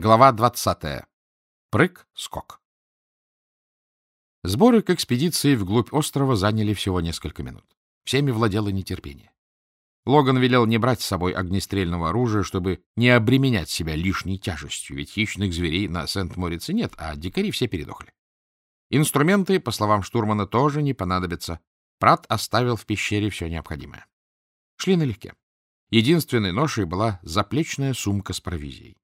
Глава двадцатая. Прыг-скок. Сборы к экспедиции вглубь острова заняли всего несколько минут. Всеми владело нетерпение. Логан велел не брать с собой огнестрельного оружия, чтобы не обременять себя лишней тяжестью, ведь хищных зверей на Сент-Морице нет, а дикари все передохли. Инструменты, по словам штурмана, тоже не понадобятся. Прат оставил в пещере все необходимое. Шли налегке. Единственной ношей была заплечная сумка с провизией.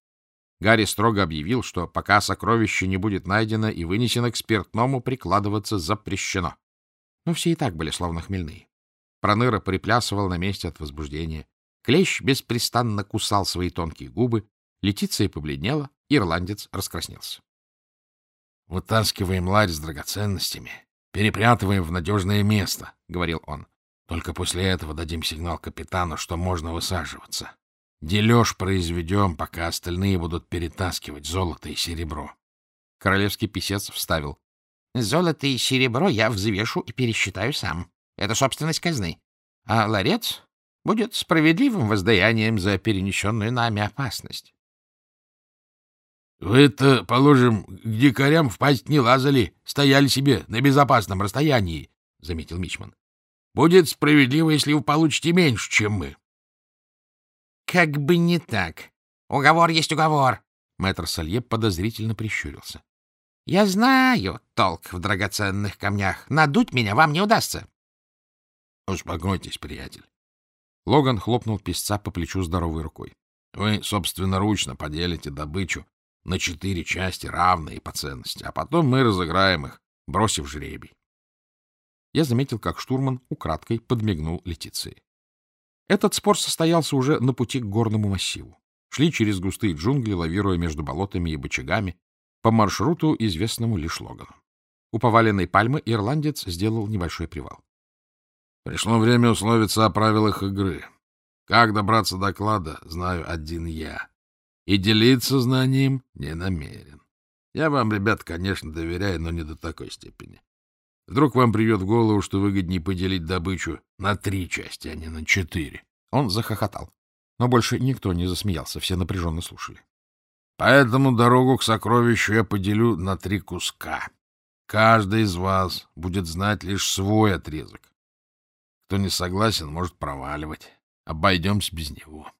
Гарри строго объявил, что пока сокровище не будет найдено и вынесено к спиртному, прикладываться запрещено. Но все и так были словно хмельные. Проныра приплясывал на месте от возбуждения. Клещ беспрестанно кусал свои тонкие губы, Летиция побледнела, ирландец раскраснелся. — Вытаскиваем ларь с драгоценностями, перепрятываем в надежное место, — говорил он. — Только после этого дадим сигнал капитану, что можно высаживаться. Дележ произведем, пока остальные будут перетаскивать золото и серебро. Королевский писец вставил. — Золото и серебро я взвешу и пересчитаю сам. Это собственность казны. А ларец будет справедливым воздаянием за перенесенную нами опасность. — Вы-то, положим, к дикарям в пасть не лазали, стояли себе на безопасном расстоянии, — заметил Мичман. — Будет справедливо, если вы получите меньше, чем мы. Как бы не так. Уговор есть уговор. Мэтр Салье подозрительно прищурился. — Я знаю толк в драгоценных камнях. Надуть меня вам не удастся. — Успокойтесь, приятель. Логан хлопнул песца по плечу здоровой рукой. — Вы собственноручно поделите добычу на четыре части, равные по ценности, а потом мы разыграем их, бросив жребий. Я заметил, как штурман украдкой подмигнул Летиции. Этот спор состоялся уже на пути к горному массиву. Шли через густые джунгли, лавируя между болотами и бочагами, по маршруту, известному лишь Логану. У поваленной пальмы ирландец сделал небольшой привал. Пришло время условиться о правилах игры. Как добраться до клада, знаю один я. И делиться знанием не намерен. Я вам, ребят, конечно, доверяю, но не до такой степени. Вдруг вам придет в голову, что выгоднее поделить добычу на три части, а не на четыре. Он захохотал. Но больше никто не засмеялся, все напряженно слушали. Поэтому дорогу к сокровищу я поделю на три куска. Каждый из вас будет знать лишь свой отрезок. Кто не согласен, может проваливать. Обойдемся без него.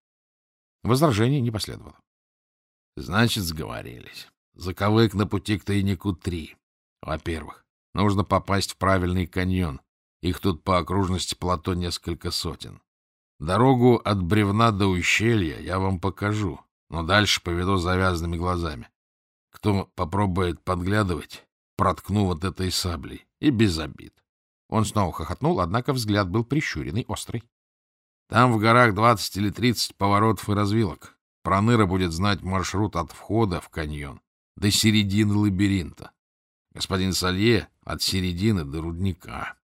Возражений не последовало. Значит, сговорились. Заковык на пути к тайнику три. Во-первых, Нужно попасть в правильный каньон. Их тут по окружности плато несколько сотен. Дорогу от бревна до ущелья я вам покажу, но дальше поведу завязанными глазами. Кто попробует подглядывать, проткну вот этой саблей. И без обид. Он снова хохотнул, однако взгляд был прищуренный, острый. Там в горах двадцать или тридцать поворотов и развилок. Проныра будет знать маршрут от входа в каньон до середины лабиринта. Господин Салье от середины до рудника.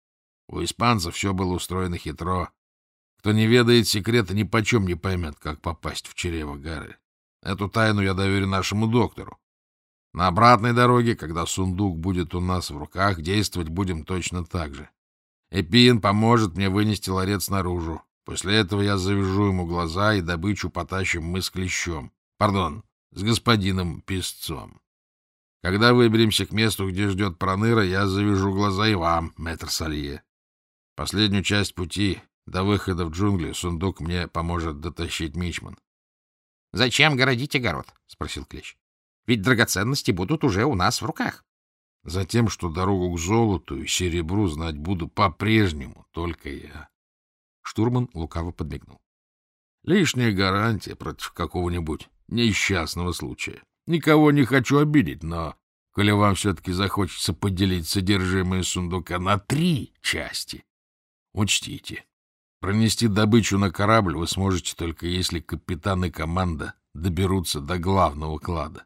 У испанцев все было устроено хитро. Кто не ведает секрета, ни почем не поймет, как попасть в чрево горы. Эту тайну я доверю нашему доктору. На обратной дороге, когда сундук будет у нас в руках, действовать будем точно так же. Эпин поможет мне вынести ларец наружу. После этого я завяжу ему глаза, и добычу потащим мы с клещом. Пардон, с господином Песцом. Когда выберемся к месту, где ждет Проныра, я завяжу глаза и вам, мэтр Салье. Последнюю часть пути до выхода в джунгли сундук мне поможет дотащить Мичман. — Зачем городить огород? — спросил Клещ. — Ведь драгоценности будут уже у нас в руках. — Затем, что дорогу к золоту и серебру знать буду по-прежнему только я. Штурман лукаво подмигнул. — Лишняя гарантия против какого-нибудь несчастного случая. Никого не хочу обидеть, но, коли вам все-таки захочется поделить содержимое сундука на три части, учтите, пронести добычу на корабль вы сможете только если капитан и команда доберутся до главного клада.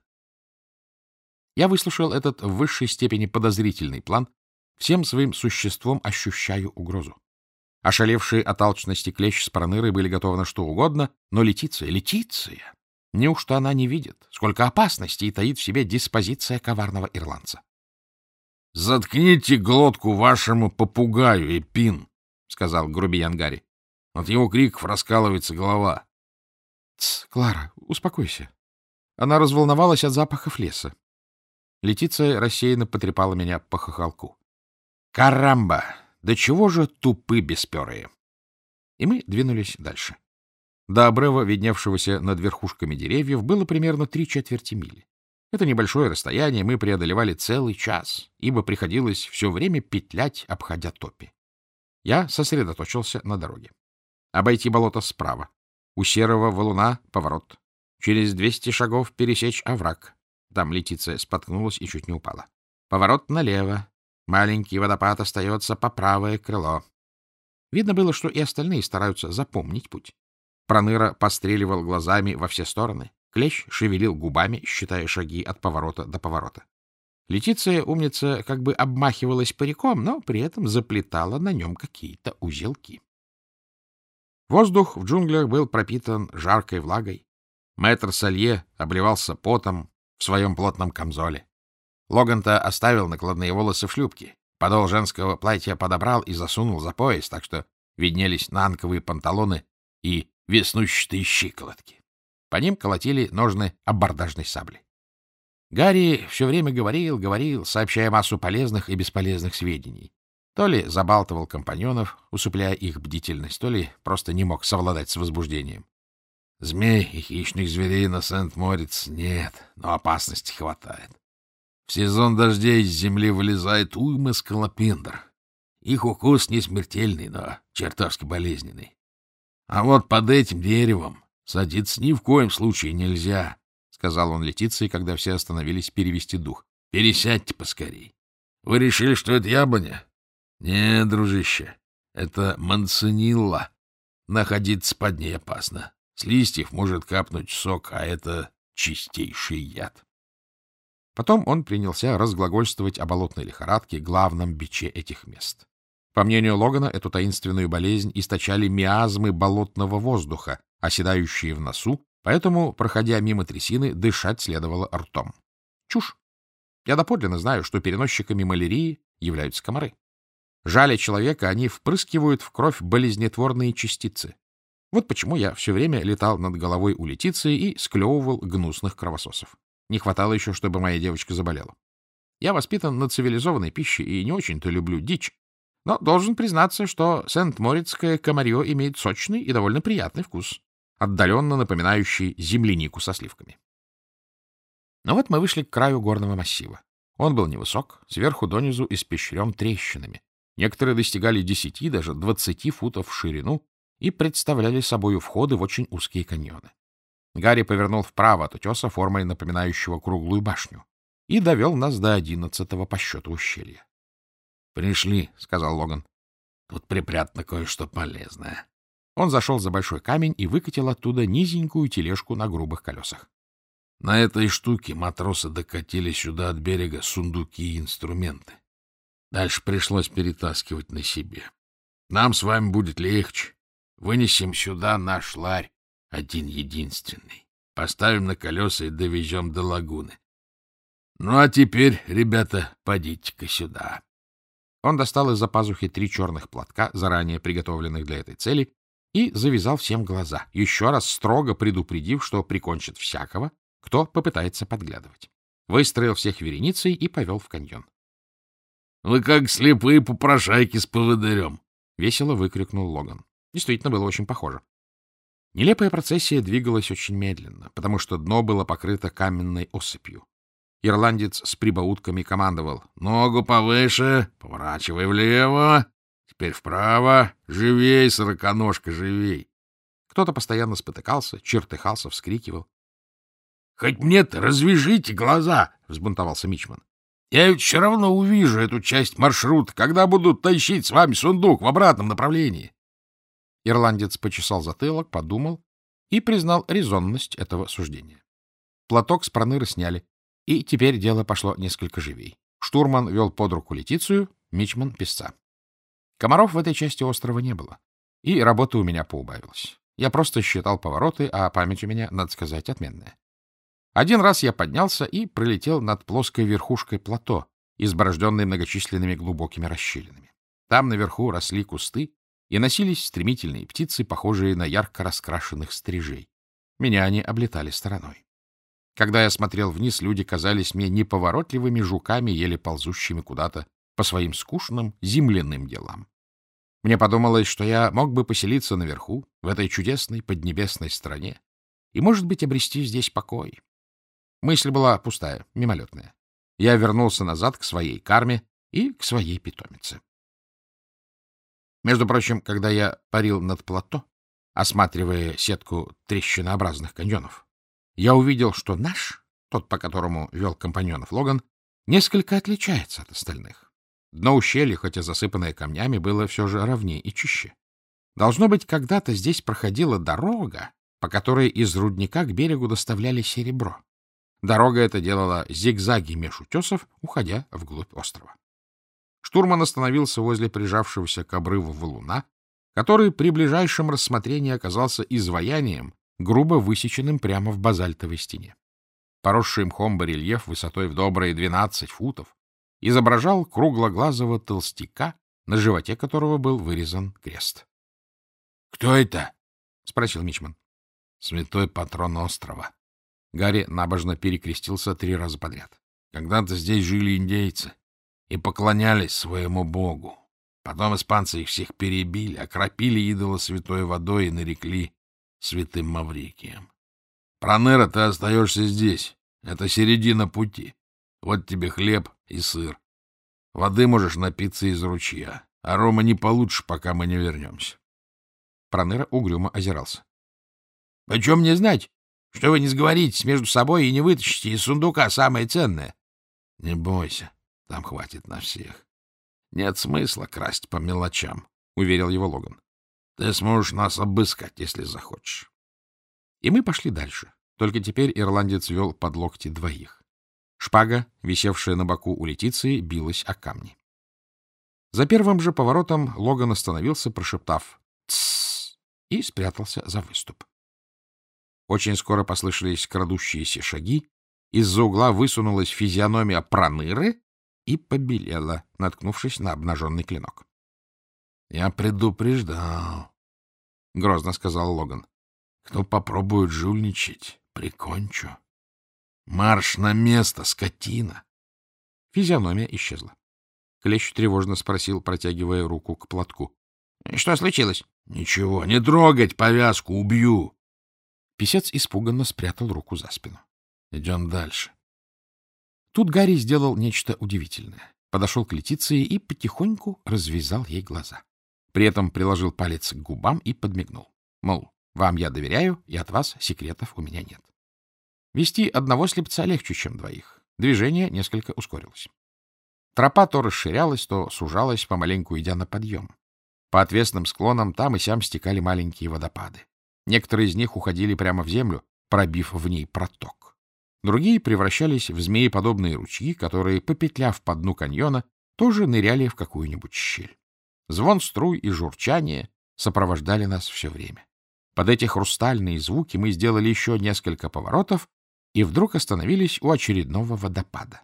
Я выслушал этот в высшей степени подозрительный план, всем своим существом ощущаю угрозу. Ошалевшие от алчности клещ с пронырой были готовы на что угодно, но Летиция, Летиция! Неужто она не видит, сколько опасностей таит в себе диспозиция коварного ирландца? — Заткните глотку вашему попугаю, Эпин, — сказал грубиян Гарри. От его криков раскалывается голова. — Тс, Клара, успокойся. Она разволновалась от запахов леса. Летиция рассеянно потрепала меня по хохолку. «Карамба! Да чего же тупы бесперые!» И мы двинулись дальше. До обрыва, видневшегося над верхушками деревьев, было примерно три четверти мили. Это небольшое расстояние мы преодолевали целый час, ибо приходилось все время петлять, обходя топи. Я сосредоточился на дороге. Обойти болото справа. У серого валуна поворот. Через двести шагов пересечь овраг. Там Летиция споткнулась и чуть не упала. Поворот налево. Маленький водопад остается по правое крыло. Видно было, что и остальные стараются запомнить путь. Проныра постреливал глазами во все стороны. Клещ шевелил губами, считая шаги от поворота до поворота. Летиция, умница, как бы обмахивалась париком, но при этом заплетала на нем какие-то узелки. Воздух в джунглях был пропитан жаркой влагой. Мэтр Салье обливался потом в своем плотном камзоле. Логан-то оставил накладные волосы в шлюпке. Подол женского платья подобрал и засунул за пояс, так что виднелись нанковые панталоны и веснущатые щиколотки. По ним колотили ножны абордажной сабли. Гарри все время говорил, говорил, сообщая массу полезных и бесполезных сведений. То ли забалтывал компаньонов, усыпляя их бдительность, то ли просто не мог совладать с возбуждением. Змей и хищных зверей на Сент-Морец нет, но опасности хватает. В сезон дождей из земли вылезает уйма скалопендр. Их укус не смертельный, но чертовски болезненный. А вот под этим деревом садиться ни в коем случае нельзя, — сказал он Летиции, когда все остановились перевести дух. — Пересядьте поскорей. Вы решили, что это яблоня? Нет, дружище, это манцинилла. Находиться под ней опасно. С листьев может капнуть сок, а это чистейший яд. Потом он принялся разглагольствовать о болотной лихорадке, главном биче этих мест. По мнению Логана, эту таинственную болезнь источали миазмы болотного воздуха, оседающие в носу, поэтому, проходя мимо трясины, дышать следовало ртом. Чушь. Я доподлинно знаю, что переносчиками малярии являются комары. Жаля человека, они впрыскивают в кровь болезнетворные частицы. Вот почему я все время летал над головой у Летиции и склевывал гнусных кровососов. Не хватало еще, чтобы моя девочка заболела. Я воспитан на цивилизованной пище и не очень-то люблю дичь, но должен признаться, что сент-морицкое комарье имеет сочный и довольно приятный вкус, отдаленно напоминающий землянику со сливками. Но вот мы вышли к краю горного массива. Он был невысок, сверху донизу испещрен трещинами. Некоторые достигали десяти, даже двадцати футов в ширину и представляли собою входы в очень узкие каньоны. Гарри повернул вправо от утеса, формой напоминающего круглую башню, и довел нас до одиннадцатого по счету ущелья. Пришли, — сказал Логан. — Тут припрятано кое-что полезное. Он зашел за большой камень и выкатил оттуда низенькую тележку на грубых колесах. На этой штуке матросы докатили сюда от берега сундуки и инструменты. Дальше пришлось перетаскивать на себе. Нам с вами будет легче. Вынесем сюда наш ларь, один единственный. Поставим на колеса и довезем до лагуны. Ну, а теперь, ребята, подите-ка сюда. Он достал из-за пазухи три черных платка, заранее приготовленных для этой цели, и завязал всем глаза, еще раз строго предупредив, что прикончит всякого, кто попытается подглядывать. Выстроил всех вереницей и повел в каньон. — Вы как слепые попрошайки с поводырем! — весело выкрикнул Логан. Действительно, было очень похоже. Нелепая процессия двигалась очень медленно, потому что дно было покрыто каменной осыпью. Ирландец с прибаутками командовал. «Ногу повыше, поворачивай влево, теперь вправо, живей, сороконожка, живей!» Кто-то постоянно спотыкался, чертыхался, вскрикивал. — Хоть мне-то развяжите глаза! — взбунтовался Мичман. — Я ведь все равно увижу эту часть маршрута, когда будут тащить с вами сундук в обратном направлении. Ирландец почесал затылок, подумал и признал резонность этого суждения. Платок с проныры сняли, и теперь дело пошло несколько живей. Штурман вел под руку Летицию, Мичман — песца. Комаров в этой части острова не было, и работа у меня поубавилась. Я просто считал повороты, а память у меня, надо сказать, отменная. Один раз я поднялся и пролетел над плоской верхушкой плато, изборожденной многочисленными глубокими расщелинами. Там наверху росли кусты и носились стремительные птицы, похожие на ярко раскрашенных стрижей. Меня они облетали стороной. Когда я смотрел вниз, люди казались мне неповоротливыми жуками, еле ползущими куда-то по своим скучным земляным делам. Мне подумалось, что я мог бы поселиться наверху, в этой чудесной поднебесной стране, и, может быть, обрести здесь покой. Мысль была пустая, мимолетная. Я вернулся назад к своей карме и к своей питомице. Между прочим, когда я парил над плато, осматривая сетку трещинообразных каньонов, я увидел, что наш, тот, по которому вел компаньонов Логан, несколько отличается от остальных. Дно ущелья, хотя засыпанное камнями, было все же ровнее и чище. Должно быть, когда-то здесь проходила дорога, по которой из рудника к берегу доставляли серебро. Дорога эта делала зигзаги меж утесов, уходя вглубь острова. Штурман остановился возле прижавшегося к обрыву валуна, который при ближайшем рассмотрении оказался изваянием, грубо высеченным прямо в базальтовой стене. Поросший мхом барельеф высотой в добрые двенадцать футов изображал круглоглазого толстяка, на животе которого был вырезан крест. — Кто это? — спросил Мичман. — Святой патрон острова. Гарри набожно перекрестился три раза подряд. Когда-то здесь жили индейцы и поклонялись своему богу. Потом испанцы их всех перебили, окропили идола святой водой и нарекли святым Маврикием. Проныра, ты остаешься здесь. Это середина пути. Вот тебе хлеб и сыр. Воды можешь напиться из ручья. А Рома не получишь, пока мы не вернемся. Проныра угрюмо озирался. — Почем мне знать, что вы не сговоритесь между собой и не вытащите из сундука самое ценное? — Не бойся, там хватит на всех. Нет смысла красть по мелочам, — уверил его Логан. Ты сможешь нас обыскать, если захочешь. И мы пошли дальше. Только теперь ирландец вел под локти двоих. Шпага, висевшая на боку у Летиции, билась о камни. За первым же поворотом Логан остановился, прошептав «Тссс!» и спрятался за выступ. Очень скоро послышались крадущиеся шаги, из-за угла высунулась физиономия проныры и побелела, наткнувшись на обнаженный клинок. — Я предупреждал, — грозно сказал Логан. — Кто попробует жульничать, прикончу. Марш на место, скотина! Физиономия исчезла. Клещ тревожно спросил, протягивая руку к платку. — Что случилось? — Ничего, не трогать повязку, убью. Песец испуганно спрятал руку за спину. — Идем дальше. Тут Гарри сделал нечто удивительное. Подошел к Летиции и потихоньку развязал ей глаза. При этом приложил палец к губам и подмигнул. Мол, вам я доверяю, и от вас секретов у меня нет. Вести одного слепца легче, чем двоих. Движение несколько ускорилось. Тропа то расширялась, то сужалась, помаленьку идя на подъем. По отвесным склонам там и сям стекали маленькие водопады. Некоторые из них уходили прямо в землю, пробив в ней проток. Другие превращались в змееподобные ручьи, которые, попетляв по дну каньона, тоже ныряли в какую-нибудь щель. Звон струй и журчание сопровождали нас все время. Под эти хрустальные звуки мы сделали еще несколько поворотов и вдруг остановились у очередного водопада.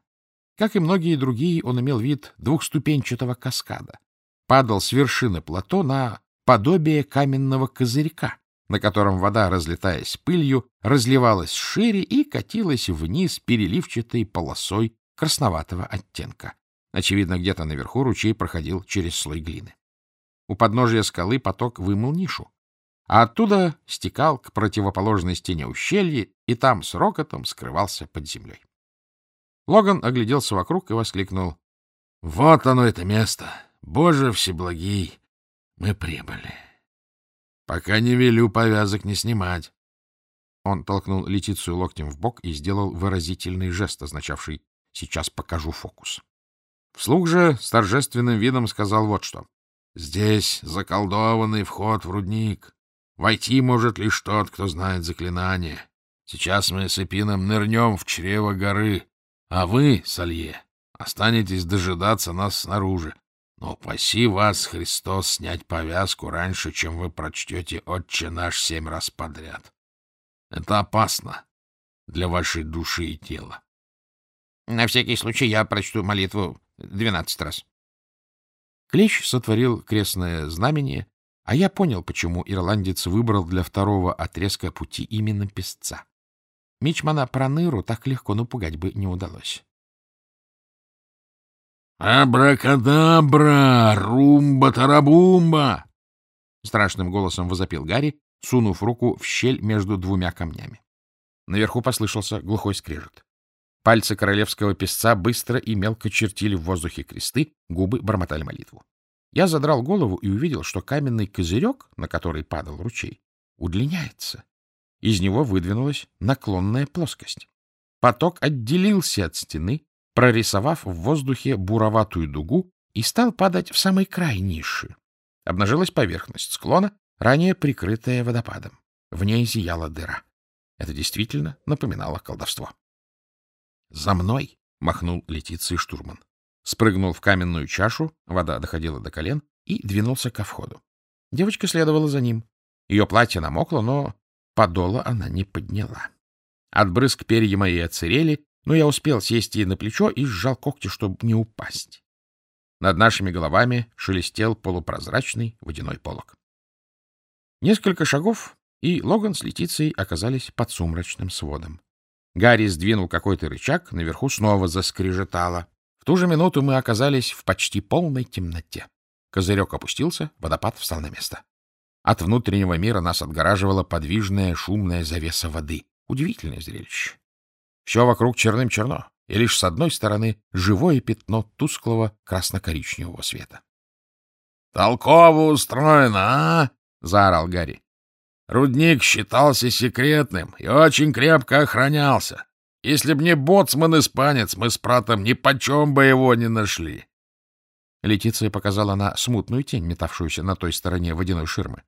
Как и многие другие, он имел вид двухступенчатого каскада. Падал с вершины плато на подобие каменного козырька, на котором вода, разлетаясь пылью, разливалась шире и катилась вниз переливчатой полосой красноватого оттенка. Очевидно, где-то наверху ручей проходил через слой глины. У подножия скалы поток вымыл нишу, а оттуда стекал к противоположной стене ущелья и там с рокотом скрывался под землей. Логан огляделся вокруг и воскликнул. — Вот оно, это место! Боже всеблагий! Мы прибыли. Пока не велю повязок не снимать. Он толкнул Летицию локтем в бок и сделал выразительный жест, означавший «сейчас покажу фокус». Вслух же с торжественным видом сказал вот что. «Здесь заколдованный вход в рудник. Войти может лишь тот, кто знает заклинание. Сейчас мы с Эпином нырнем в чрево горы, а вы, Салье, останетесь дожидаться нас снаружи. Но упаси вас, Христос, снять повязку раньше, чем вы прочтете «Отче наш» семь раз подряд. Это опасно для вашей души и тела. — На всякий случай я прочту молитву двенадцать раз. Клещ сотворил крестное знамение, а я понял, почему ирландец выбрал для второго отрезка пути именно песца. Мичмана Проныру так легко напугать бы не удалось. «Абракадабра! Румба-тарабумба!» Страшным голосом возопил Гарри, сунув руку в щель между двумя камнями. Наверху послышался глухой скрежет. Пальцы королевского песца быстро и мелко чертили в воздухе кресты, губы бормотали молитву. Я задрал голову и увидел, что каменный козырек, на который падал ручей, удлиняется. Из него выдвинулась наклонная плоскость. Поток отделился от стены, прорисовав в воздухе буроватую дугу и стал падать в самый край ниши. Обнажилась поверхность склона, ранее прикрытая водопадом. В ней зияла дыра. Это действительно напоминало колдовство. «За мной!» — махнул Летицией штурман. Спрыгнул в каменную чашу, вода доходила до колен, и двинулся ко входу. Девочка следовала за ним. Ее платье намокло, но подола она не подняла. От брызг перья мои оцерели, но я успел сесть ей на плечо и сжал когти, чтобы не упасть. Над нашими головами шелестел полупрозрачный водяной полог. Несколько шагов, и Логан с Летицией оказались под сумрачным сводом. Гарри сдвинул какой-то рычаг, наверху снова заскрежетало. В ту же минуту мы оказались в почти полной темноте. Козырек опустился, водопад встал на место. От внутреннего мира нас отгораживала подвижная шумная завеса воды. Удивительное зрелище. Все вокруг черным-черно, и лишь с одной стороны живое пятно тусклого красно-коричневого света. — Толково устроено, а? — заорал Гарри. Рудник считался секретным и очень крепко охранялся. Если б не боцман-испанец, мы с пратом ни почем бы его не нашли. Летиция показала на смутную тень, метавшуюся на той стороне водяной ширмы.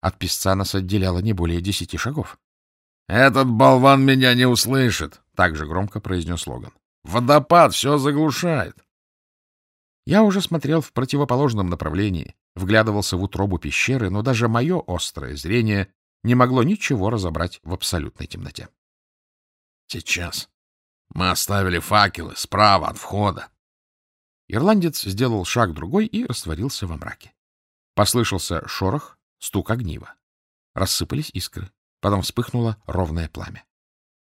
От песца нас отделяло не более десяти шагов. — Этот болван меня не услышит, — так же громко произнес Логан. — Водопад все заглушает. Я уже смотрел в противоположном направлении, вглядывался в утробу пещеры, но даже мое острое зрение не могло ничего разобрать в абсолютной темноте. — Сейчас. Мы оставили факелы справа от входа. Ирландец сделал шаг другой и растворился во мраке. Послышался шорох, стук огнива. Рассыпались искры. Потом вспыхнуло ровное пламя.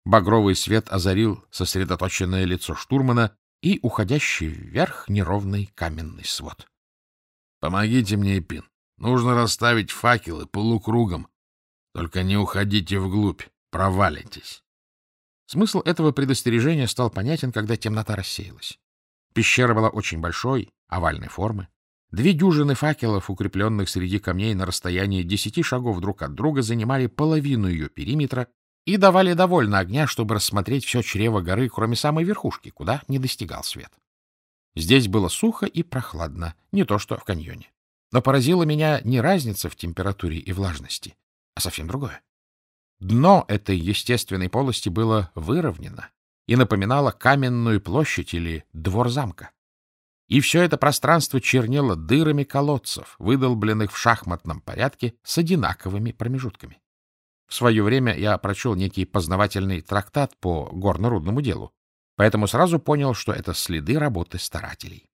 Багровый свет озарил сосредоточенное лицо штурмана и уходящий вверх неровный каменный свод. — Помогите мне, Эпин. Нужно расставить факелы полукругом. Только не уходите вглубь, провалитесь. Смысл этого предостережения стал понятен, когда темнота рассеялась. Пещера была очень большой, овальной формы. Две дюжины факелов, укрепленных среди камней на расстоянии десяти шагов друг от друга, занимали половину ее периметра и давали довольно огня, чтобы рассмотреть все чрево горы, кроме самой верхушки, куда не достигал свет. Здесь было сухо и прохладно, не то что в каньоне. Но поразила меня не разница в температуре и влажности, а совсем другое. Дно этой естественной полости было выровнено и напоминало каменную площадь или двор замка. И все это пространство чернело дырами колодцев, выдолбленных в шахматном порядке с одинаковыми промежутками. В свое время я прочел некий познавательный трактат по горно-рудному делу, поэтому сразу понял, что это следы работы старателей.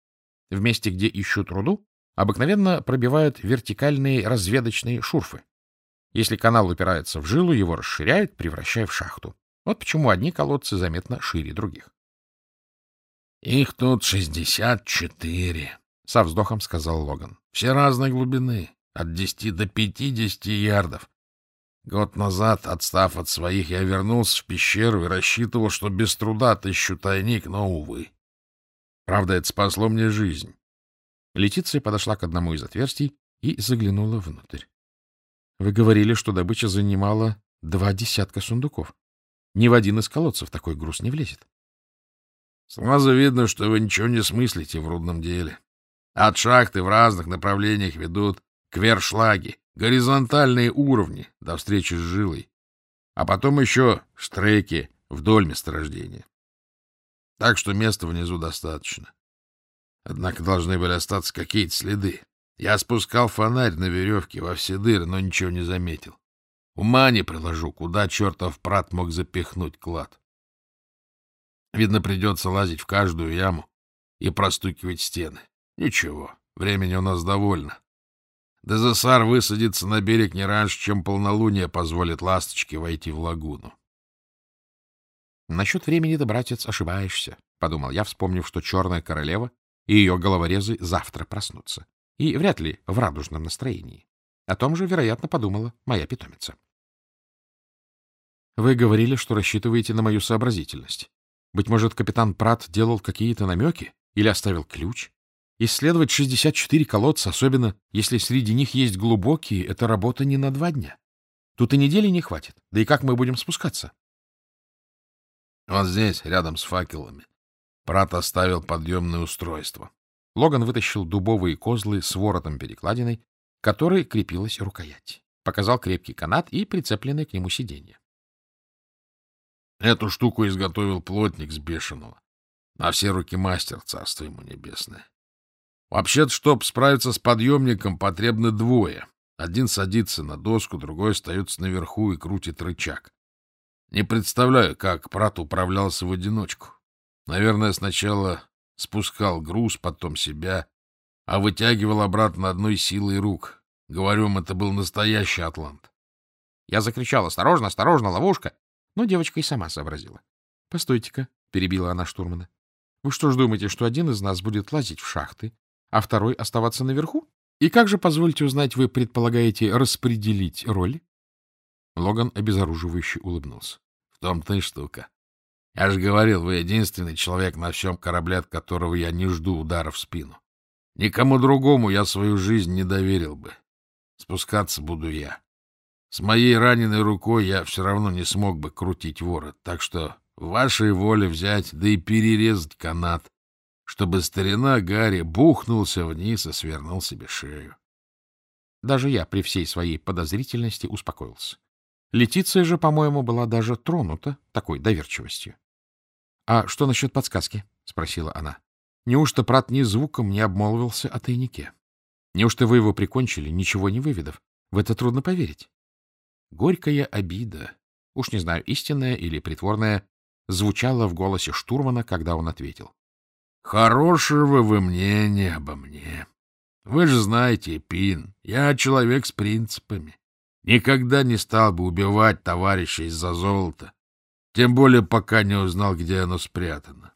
В месте, где ищут руду, обыкновенно пробивают вертикальные разведочные шурфы. Если канал упирается в жилу, его расширяют, превращая в шахту. Вот почему одни колодцы заметно шире других. — Их тут шестьдесят четыре, — со вздохом сказал Логан. — Все разной глубины, от десяти до пятидесяти ярдов. Год назад, отстав от своих, я вернулся в пещеру и рассчитывал, что без труда отыщу тайник, но, увы. Правда, это спасло мне жизнь. Летиция подошла к одному из отверстий и заглянула внутрь. — Вы говорили, что добыча занимала два десятка сундуков. Ни в один из колодцев такой груз не влезет. Сразу видно, что вы ничего не смыслите в рудном деле. От шахты в разных направлениях ведут квершлаги, горизонтальные уровни до встречи с жилой, а потом еще штреки вдоль месторождения. Так что места внизу достаточно. Однако должны были остаться какие-то следы. Я спускал фонарь на веревке во все дыры, но ничего не заметил. Ума не приложу, куда чертов прат мог запихнуть клад. Видно, придется лазить в каждую яму и простукивать стены. Ничего, времени у нас довольно. Дезессар высадится на берег не раньше, чем полнолуние позволит ласточке войти в лагуну. — Насчет времени ты, братец, ошибаешься, — подумал я, вспомнив, что черная королева и ее головорезы завтра проснутся. И вряд ли в радужном настроении. О том же, вероятно, подумала моя питомица. Вы говорили, что рассчитываете на мою сообразительность. Быть может, капитан Прат делал какие-то намеки или оставил ключ? Исследовать 64 колодца, особенно если среди них есть глубокие, это работа не на два дня. Тут и недели не хватит. Да и как мы будем спускаться? Вот здесь, рядом с факелами. Прат оставил подъемное устройство. Логан вытащил дубовые козлы с воротом-перекладиной, которой крепилась рукоять. Показал крепкий канат и прицепленное к нему сиденье. Эту штуку изготовил плотник с бешеного. На все руки мастер, царство ему небесное. Вообще-то, чтоб справиться с подъемником, потребно двое. Один садится на доску, другой остается наверху и крутит рычаг. Не представляю, как Прат управлялся в одиночку. Наверное, сначала спускал груз, потом себя, а вытягивал обратно одной силой рук. Говорю это был настоящий атлант. Я закричал «Осторожно, осторожно, ловушка!» Но девочка и сама сообразила. — Постойте-ка, — перебила она штурмана. — Вы что ж думаете, что один из нас будет лазить в шахты, а второй оставаться наверху? И как же, позвольте узнать, вы предполагаете распределить роли? Логан обезоруживающе улыбнулся. — В том-то и штука. Я же говорил, вы единственный человек на всем корабле, от которого я не жду удара в спину. Никому другому я свою жизнь не доверил бы. Спускаться буду я. С моей раненой рукой я все равно не смог бы крутить ворот, так что в вашей воле взять, да и перерезать канат, чтобы старина Гарри бухнулся вниз и свернул себе шею. Даже я при всей своей подозрительности успокоился. Летиция же, по-моему, была даже тронута такой доверчивостью. — А что насчет подсказки? — спросила она. — Неужто Прат ни звуком не обмолвился о тайнике? Неужто вы его прикончили, ничего не выведав? В это трудно поверить. Горькая обида, уж не знаю, истинная или притворная, звучала в голосе штурмана, когда он ответил. — Хорошего вы мнения обо мне. Вы же знаете, Пин, я человек с принципами. Никогда не стал бы убивать товарища из-за золота, тем более пока не узнал, где оно спрятано.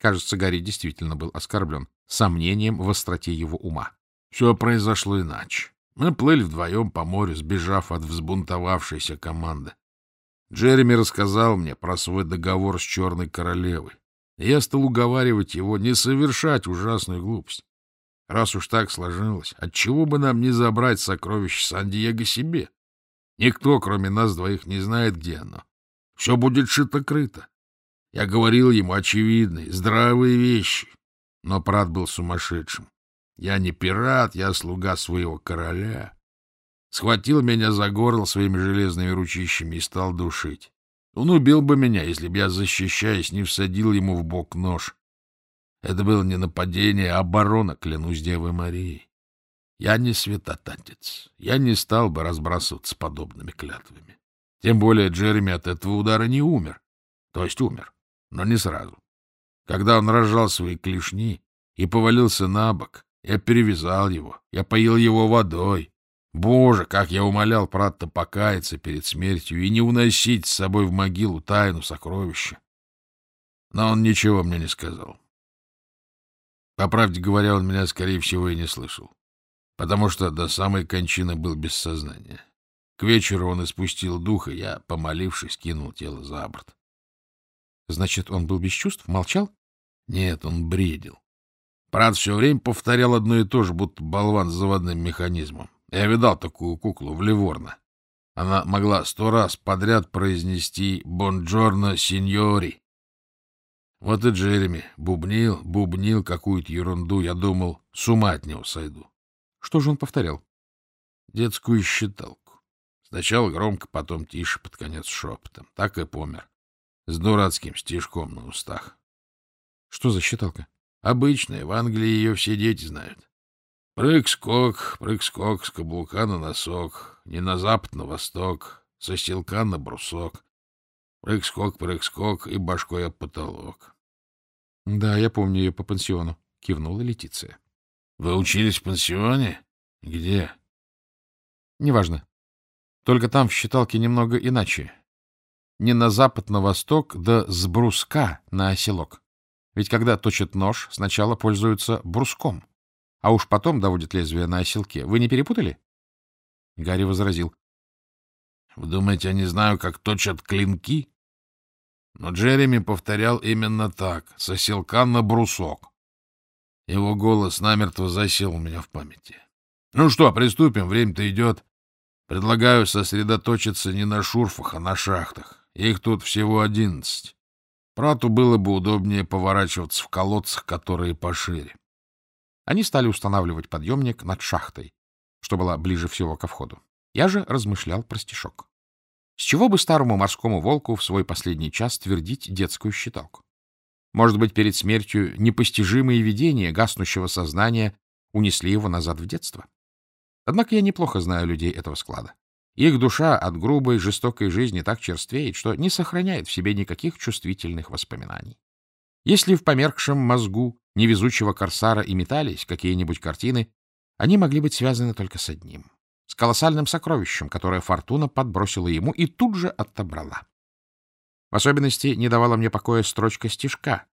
Кажется, Гарри действительно был оскорблен сомнением в остроте его ума. Все произошло иначе. Мы плыли вдвоем по морю, сбежав от взбунтовавшейся команды. Джереми рассказал мне про свой договор с Черной Королевой. Я стал уговаривать его не совершать ужасную глупость. Раз уж так сложилось, отчего бы нам не забрать сокровище Сан-Диего себе? Никто, кроме нас двоих, не знает, где оно. Все будет шито-крыто. Я говорил ему очевидные, здравые вещи. Но Прат был сумасшедшим. Я не пират, я слуга своего короля. Схватил меня за горло своими железными ручищами и стал душить. Он убил бы меня, если бы я, защищаясь, не всадил ему в бок нож. Это было не нападение, а оборона, клянусь Девой Марией. Я не святотатец. Я не стал бы разбрасываться подобными клятвами. Тем более Джереми от этого удара не умер. То есть умер, но не сразу. Когда он рожал свои клешни и повалился на бок, я перевязал его, я поил его водой. Боже, как я умолял Пратта покаяться перед смертью и не уносить с собой в могилу тайну сокровища. Но он ничего мне не сказал. По правде говоря, он меня, скорее всего, и не слышал, потому что до самой кончины был без сознания. К вечеру он испустил дух, и я, помолившись, кинул тело за борт. Значит, он был без чувств, молчал? Нет, он бредил. Прат все время повторял одно и то же, будто болван с заводным механизмом. Я видал такую куклу в Ливорно. Она могла сто раз подряд произнести «Бонджорно, сеньори». Вот и Джереми бубнил, бубнил какую-то ерунду. Я думал, с ума от него сойду. Что же он повторял? Детскую считалку. Сначала громко, потом тише, под конец шепотом. Так и помер. С дурацким стишком на устах. Что за считалка? Обычная, в Англии ее все дети знают. Прыг-скок, прыг-скок, с каблука на носок, не на запад, на восток, со стелка на брусок. Прыг-скок, прыг-скок и башкой об потолок. — Да, я помню ее по пансиону, — кивнула Летиция. — Вы учились в пансионе? Где? — Неважно. Только там в считалке немного иначе. не на запад, на восток, да с бруска на оселок. Ведь когда точат нож, сначала пользуются бруском, а уж потом доводят лезвие на оселке. Вы не перепутали? Гарри возразил. — Вы думаете, я не знаю, как точат клинки? Но Джереми повторял именно так, с оселка на брусок. Его голос намертво засел у меня в памяти. Ну что, приступим, время-то идет. Предлагаю сосредоточиться не на шурфах, а на шахтах. Их тут всего одиннадцать. Прату было бы удобнее поворачиваться в колодцах, которые пошире. Они стали устанавливать подъемник над шахтой, что была ближе всего ко входу. Я же размышлял про стишок. С чего бы старому морскому волку в свой последний час твердить детскую считалку? Может быть, перед смертью непостижимые видения гаснущего сознания унесли его назад в детство? Однако я неплохо знаю людей этого склада. Их душа от грубой, жестокой жизни так черствеет, что не сохраняет в себе никаких чувствительных воспоминаний. Если в померкшем мозгу невезучего корсара и метались какие-нибудь картины, они могли быть связаны только с одним — с колоссальным сокровищем, которое Фортуна подбросила ему и тут же отобрала. В особенности не давала мне покоя строчка стишка,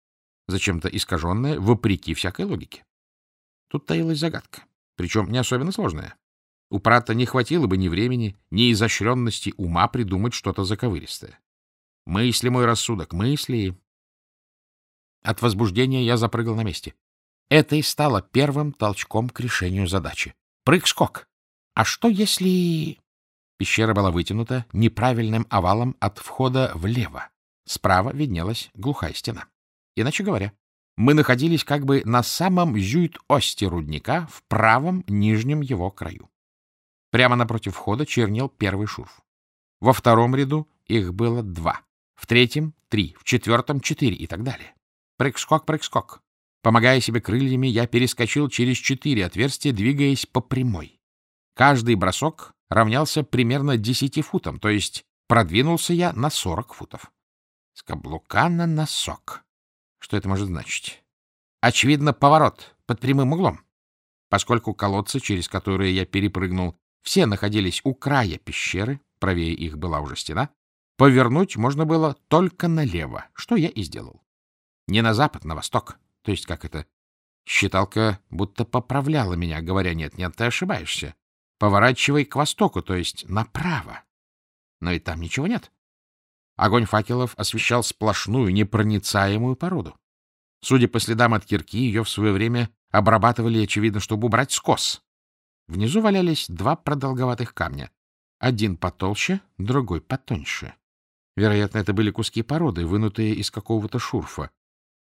зачем-то искаженная, вопреки всякой логике. Тут таилась загадка, причем не особенно сложная. У Прата не хватило бы ни времени, ни изощренности ума придумать что-то заковыристое. Мысли, мой рассудок, мысли. От возбуждения я запрыгал на месте. Это и стало первым толчком к решению задачи. Прыг-скок. А что если... Пещера была вытянута неправильным овалом от входа влево. Справа виднелась глухая стена. Иначе говоря, мы находились как бы на самом зюит-осте рудника в правом нижнем его краю. Прямо напротив входа чернел первый шурф. Во втором ряду их было два, в третьем — три, в четвертом — четыре и так далее. Прыг-скок, прыг-скок. Помогая себе крыльями, я перескочил через четыре отверстия, двигаясь по прямой. Каждый бросок равнялся примерно десяти футам, то есть продвинулся я на сорок футов. С каблука на носок. Что это может значить? Очевидно, поворот под прямым углом. Поскольку колодцы, через которые я перепрыгнул, все находились у края пещеры, правее их была уже стена, повернуть можно было только налево, что я и сделал. Не на запад, на восток. То есть, как это? Считалка будто поправляла меня, говоря, нет, нет, ты ошибаешься. Поворачивай к востоку, то есть направо. Но и там ничего нет. Огонь факелов освещал сплошную непроницаемую породу. Судя по следам от кирки, ее в свое время обрабатывали, очевидно, чтобы убрать скос. Внизу валялись два продолговатых камня. Один потолще, другой потоньше. Вероятно, это были куски породы, вынутые из какого-то шурфа.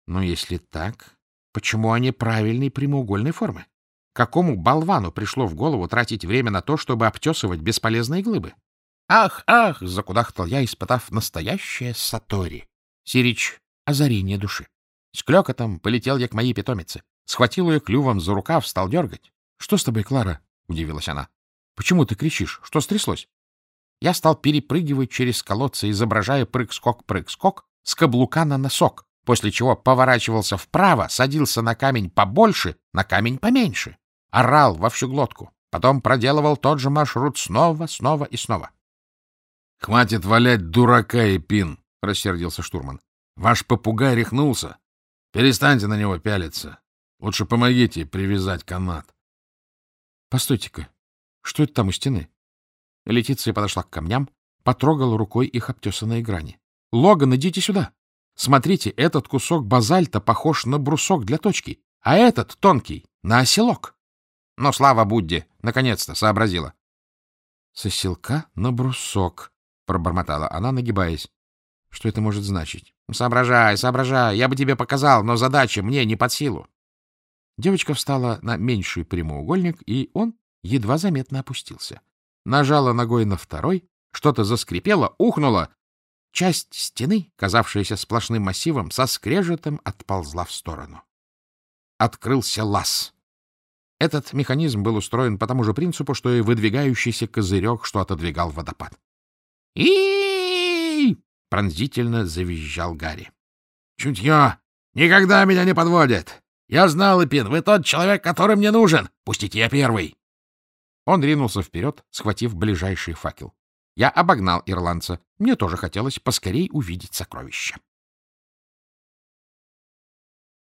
Но если так, почему они правильной прямоугольной формы? Какому болвану пришло в голову тратить время на то, чтобы обтесывать бесполезные глыбы? «Ах, ах!» — закудахтал я, испытав настоящее сатори. Сирич — озарение души. С клёкотом полетел я к моей питомице. Схватил ее клювом за рукав, стал дергать. — Что с тобой, Клара? Удивилась она. — Почему ты кричишь? Что стряслось? Я стал перепрыгивать через колодцы, изображая прыг-скок, прыг-скок с каблука на носок, после чего поворачивался вправо, садился на камень побольше, на камень поменьше, орал во всю глотку, потом проделывал тот же маршрут снова, снова и снова. — Хватит валять дурака и пин, — рассердился штурман. — Ваш попугай рехнулся. Перестаньте на него пялиться. Лучше помогите привязать канат. Постойте-ка, что это там у стены? Летиция подошла к камням, потрогала рукой их обтесанные грани. — Логан, идите сюда! Смотрите, этот кусок базальта похож на брусок для точки, а этот, тонкий, на оселок. Но слава Будде, наконец-то сообразила. — С оселка на брусок, — пробормотала она, нагибаясь. — Что это может значить? — Соображай, соображай, я бы тебе показал, но задача мне не под силу. Девочка встала на меньший прямоугольник, и он едва заметно опустился. Нажала ногой на второй, что-то заскрипело, ухнуло. Часть стены, казавшаяся сплошным массивом, со скрежетом отползла в сторону. Открылся лаз. Этот механизм был устроен по тому же принципу, что и выдвигающийся козырек, что отодвигал водопад. и пронзительно завизжал Гарри. — Чутье! Никогда меня не подводит! Я знал, Эпин, вы тот человек, который мне нужен. Пустите я первый. Он ринулся вперед, схватив ближайший факел. Я обогнал ирландца. Мне тоже хотелось поскорей увидеть сокровища.